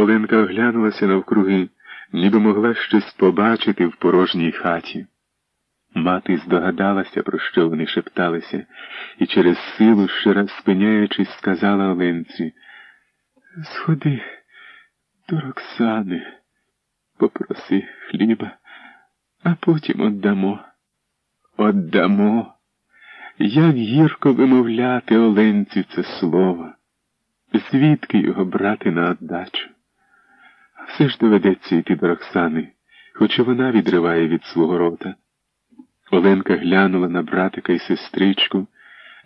Оленка оглянулася навкруги, ніби могла щось побачити в порожній хаті. Мати здогадалася, про що вони шепталися, і через силу, ще раз спиняючись, сказала Оленці Сходи до Роксани, попроси хліба, а потім отдамо. Отдамо. Як гірко вимовляти Оленці це слово, звідки його брати на отдачу? Все ж доведеться йти до Роксани, хоч і вона відриває від свого рота. Оленка глянула на братика і сестричку,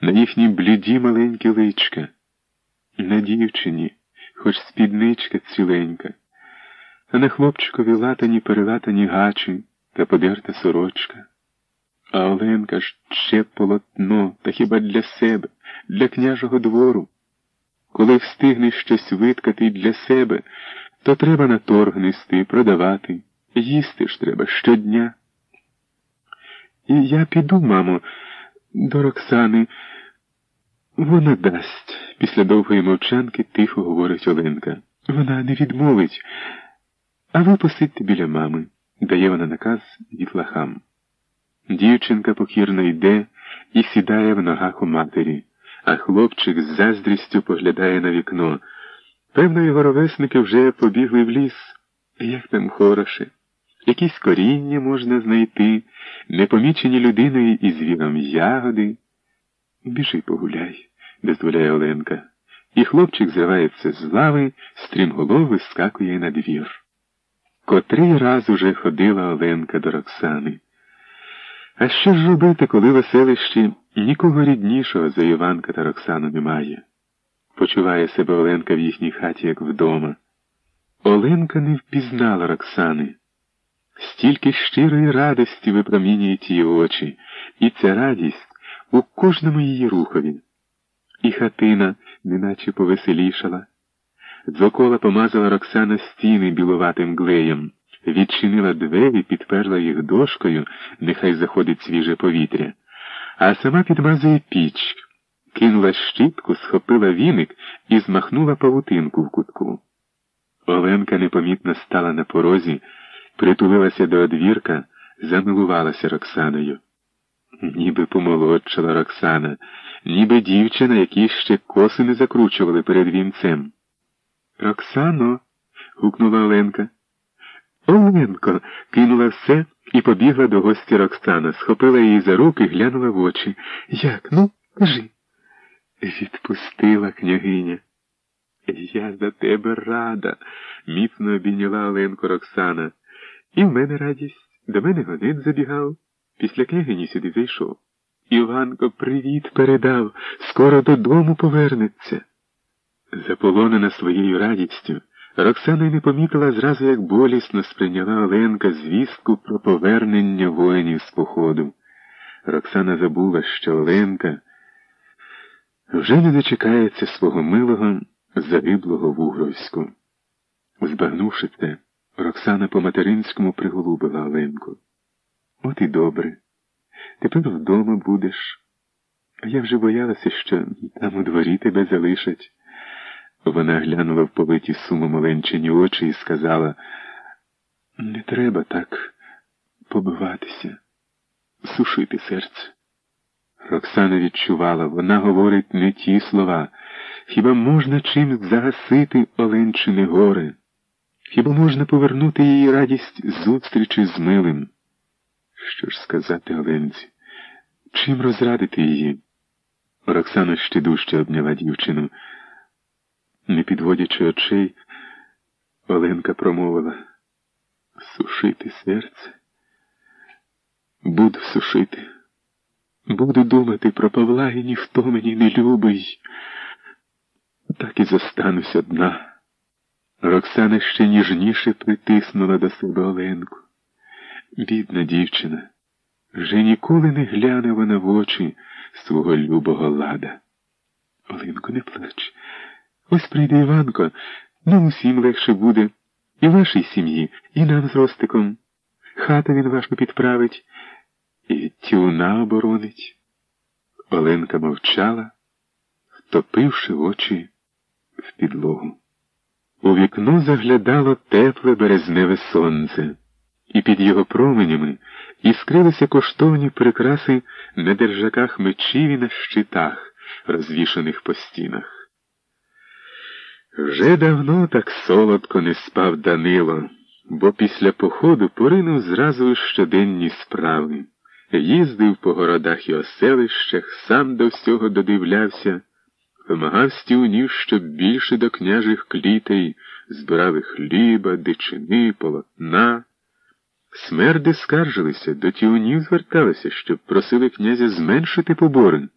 на їхні бліді маленькі личка, на дівчині, хоч спідничка ціленька, а на хлопчикові латані перелатані гачі та подерта сорочка. А Оленка ще полотно, та хіба для себе, для княжого двору. Коли встигнеш щось виткати для себе, то треба на торг нести, продавати, їсти ж треба щодня. І я піду, мамо, до Роксани. Вона дасть, після довгої мовчанки тихо говорить Оленка. Вона не відмовить. А ви посидьте біля мами, дає вона наказ дітлахам. Дівчинка покірно йде і сідає в ногах у матері, а хлопчик з заздрістю поглядає на вікно. Певно, його ровесники вже побігли в ліс. Як там хороше. Якісь коріння можна знайти, непомічені людиною і звіром ягоди. Біжи погуляй, дозволяє Оленка. І хлопчик зривається з лави, стрімголов вискакує на двір. Котрий раз уже ходила Оленка до Роксани. А що ж робити, коли в оселищі нікого ріднішого за Іванка та Роксану немає? Почуває себе Оленка в їхній хаті, як вдома. Оленка не впізнала Роксани. Стільки щирої радості випромінюють її очі, і ця радість у кожному її рухові. І хатина неначе повеселішала. Дзокола помазала Роксана стіни білуватим глеєм, відчинила двері, підперла їх дошкою, нехай заходить свіже повітря, а сама підмазує піч, кинула щітку, схопила віник і змахнула павутинку в кутку. Оленка непомітно стала на порозі притулилася до одвірка, замилувалася Роксаною. Ніби помолодшала Роксана, ніби дівчина, які ще коси не закручували перед вінцем. Роксано. гукнула Оленка. Оленко. кинула все і побігла до гості Роксана, схопила її за руки, глянула в очі. Як? Ну, кажи. Відпустила княгиня. Я за тебе рада, міцно обійняла Оленку Роксана. І в мене радість, до мене годин забігав, після княгині сюди зайшов. Іванко привіт передав, скоро додому повернеться. Заполонена своєю радістю, Роксана й не помітила зразу, як болісно сприйняла Оленка звістку про повернення воїнів з походу. Роксана забула, що Оленка вже не дочекається свого милого загиблого в Угровську. Збагнувши це, Роксана по материнському приголубила Оленку. От і добре. Тепер вдома будеш. А я вже боялася, що там у дворі тебе залишать. Вона глянула в политі сумом Оленчині очі і сказала, не треба так побиватися, сушити серце. Роксана відчувала, вона говорить не ті слова. Хіба можна чимсь загасити Оленчине горе? Хіба можна повернути її радість зустрічі з милим? Що ж сказати Оленці? Чим розрадити її? Роксана ще дужче обняла дівчину. Не підводячи очей, Оленка промовила сушити серце. Буду сушити. Буду думати про Павла і ніхто мені не любить. Так і зостанусь одна. Роксана ще ніжніше притиснула до себе Оленку. Бідна дівчина, вже ніколи не гляне вона в очі свого любого лада. Оленко, не плач. Ось прийде Іванко, нам усім легше буде, і вашій сім'ї, і нам з Ростиком. Хата він вашу підправить, і тюна оборонить. Оленка мовчала, втопивши очі в підлогу. У вікно заглядало тепле березневе сонце, і під його променями іскрилися коштовні прикраси на держаках мечів і на щитах, розвішаних по стінах. Вже давно так солодко не спав Данило, бо після походу поринув зразу щоденні справи, їздив по городах і оселищах, сам до всього додивлявся, вимагав стівнів, щоб більше до княжих клітей збирали хліба, дичини, полотна. Смерди скаржилися, до тіунів зверталися, щоб просили князя зменшити поборин,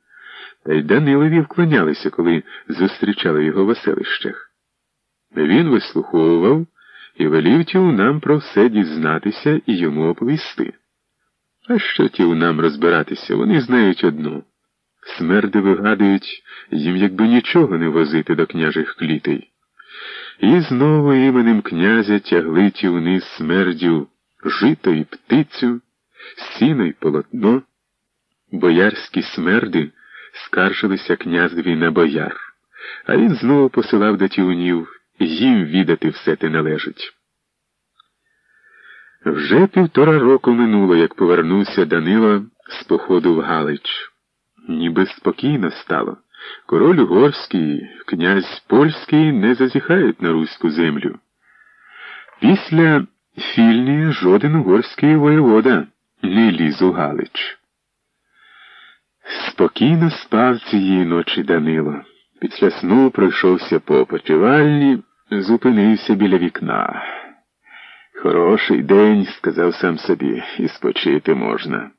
та й Данилові вклонялися, коли зустрічали його в оселищах. Він вислуховував і велів тіунам про все дізнатися і йому оповісти. А що тіунам розбиратися, вони знають одно. Смерди вигадують їм якби нічого не возити до княжих клітей. І знову іменем князя тягли тівни смердів жито і птицю, сіно й полотно. Боярські смерди скаржилися князеві на бояр, а він знову посилав до тівнів їм відати все те належить. Вже півтора року минуло, як повернувся Данило з походу в Галич. Ніби спокійно стало. Король угорський, князь польський не зазіхають на руську землю. Після фільні жоден угорський воєвода не ліз у Галич. Спокійно спав цієї ночі Данило. Після сну пройшовся по опочивальні, зупинився біля вікна. Хороший день, сказав сам собі, і спочити можна.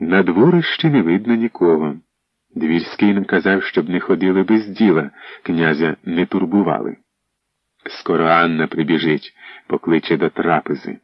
На дворищі не видно нікого. Двірський наказав, щоб не ходили без діла, князя не турбували. Скоро Анна прибіжить, покличе до трапези.